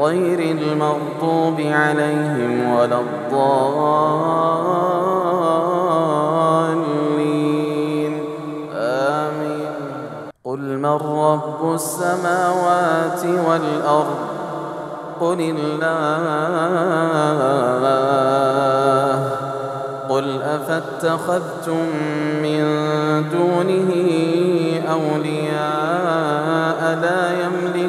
غير المغضوب عليهم ولا الضالين. آمين. قل من رب السماوات والأرض؟ قل الله. قل أفاتخذتم من دونه أولياء؟ لا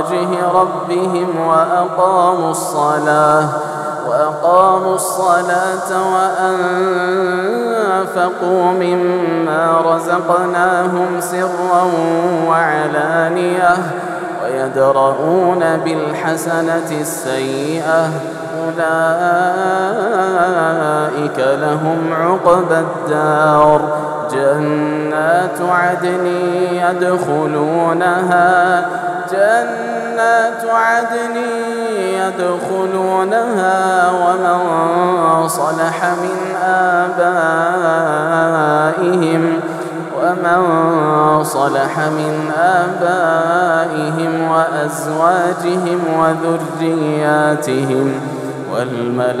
وجه ربهم وأقاموا الصلاة وأقاموا الصلاة وأنفقوا مما رزقناهم سرا وعلانية ويدرؤون بالحسنة السيئة أولئك لهم عقبى الدار جنات عدن يدخلونها جنات عدن يدخلونها ومن صلح من آبائهم ومن صلح من آبائهم وأزواجهم وذرياتهم والملائكة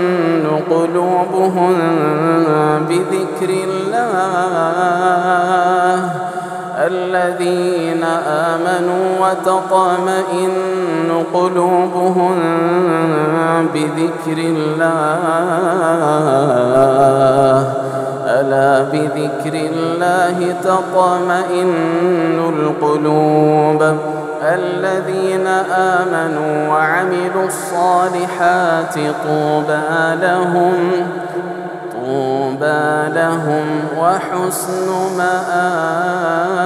قلوبهم بذكر الله. الذين آمنوا وتطمئن قلوبهم بذكر الله. ألا بذكر الله تطمئن القلوب. الذين آمنوا وعملوا الصالحات طوبى لهم طوبى لهم وحسن مآب.